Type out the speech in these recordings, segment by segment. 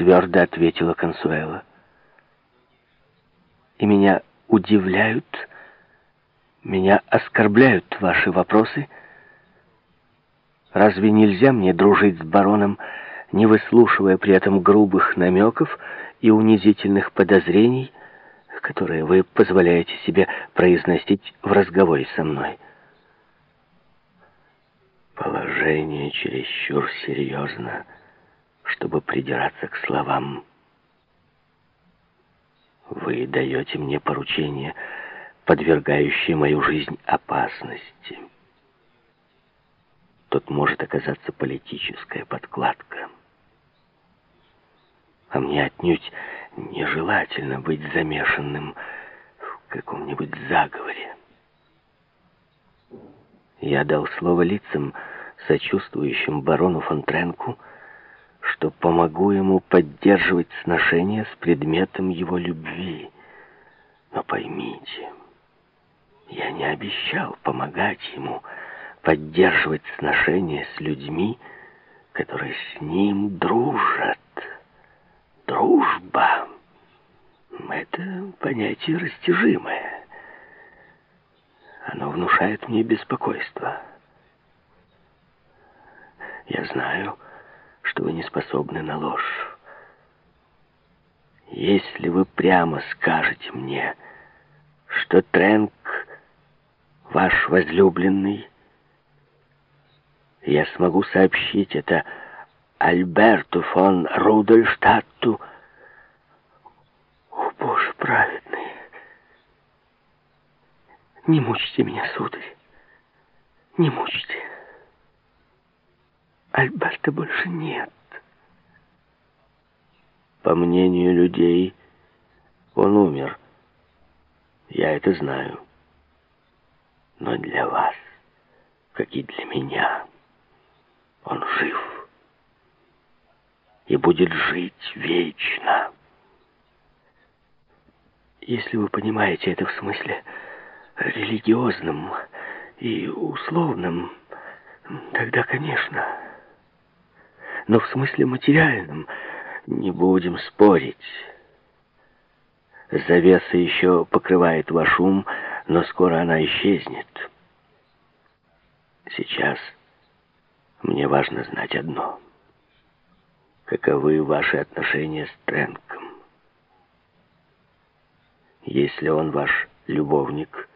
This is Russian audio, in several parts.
твердо ответила Консуэла. И меня удивляют, меня оскорбляют ваши вопросы. Разве нельзя мне дружить с бароном, не выслушивая при этом грубых намеков и унизительных подозрений, которые вы позволяете себе произносить в разговоре со мной? Положение чересчур серьезно, чтобы придираться к словам. Вы даете мне поручение, подвергающее мою жизнь опасности. Тут может оказаться политическая подкладка. А мне отнюдь нежелательно быть замешанным в каком-нибудь заговоре. Я дал слово лицам, сочувствующим барону Фонтренку, что помогу ему поддерживать сношения с предметом его любви. Но поймите, я не обещал помогать ему поддерживать сношения с людьми, которые с ним дружат. Дружба — это понятие растяжимое. Оно внушает мне беспокойство. Я знаю, вы не способны на ложь. Если вы прямо скажете мне, что Тренк ваш возлюбленный, я смогу сообщить это Альберту фон Рудольштадту. О, Боже праведный! Не мучьте меня, сударь. Не мучьте. Альберта больше нет. По мнению людей, он умер. Я это знаю. Но для вас, как и для меня, он жив и будет жить вечно. Если вы понимаете это в смысле религиозном и условном, тогда, конечно. Но в смысле материальном не будем спорить. Завеса еще покрывает ваш ум, но скоро она исчезнет. Сейчас мне важно знать одно. Каковы ваши отношения с Тренком? Если он ваш любовник,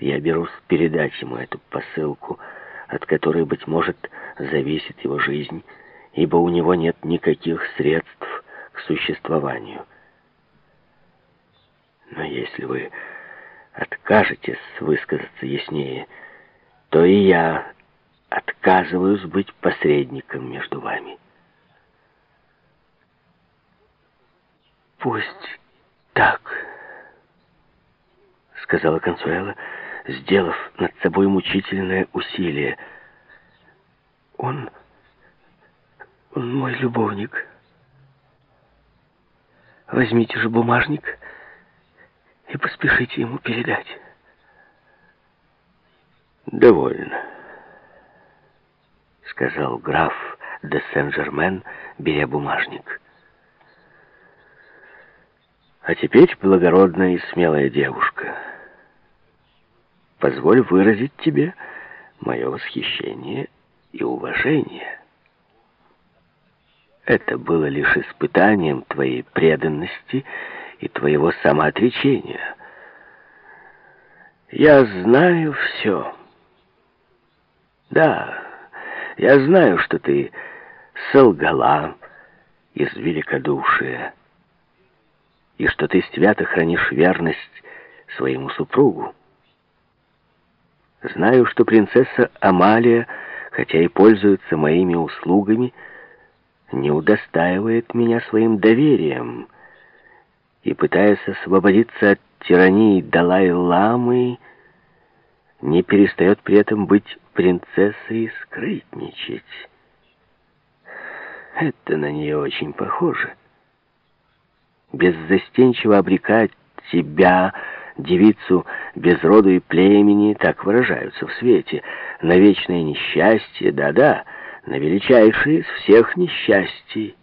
я берусь передать ему эту посылку, от которой, быть может, зависит его жизнь, ибо у него нет никаких средств к существованию. Но если вы откажетесь высказаться яснее, то и я отказываюсь быть посредником между вами. Пусть так, сказала Консуэла, сделав над собой мучительное усилие. Он... он мой любовник. Возьмите же бумажник и поспешите ему передать. «Довольно», — сказал граф де Сен-Жермен, беря бумажник. «А теперь, благородная и смелая девушка, позволь выразить тебе мое восхищение и уважение. Это было лишь испытанием твоей преданности и твоего самоотречения. Я знаю все». Да, я знаю, что ты солгала из великодушия, и что ты свято хранишь верность своему супругу. Знаю, что принцесса Амалия, хотя и пользуется моими услугами, не удостаивает меня своим доверием, и, пытаясь освободиться от тирании Далай-ламы, не перестает при этом быть принцессой и скрытничать. Это на нее очень похоже. Беззастенчиво обрекать тебя, девицу без роду и племени, так выражаются в свете, на вечное несчастье, да-да, на величайшее из всех несчастий.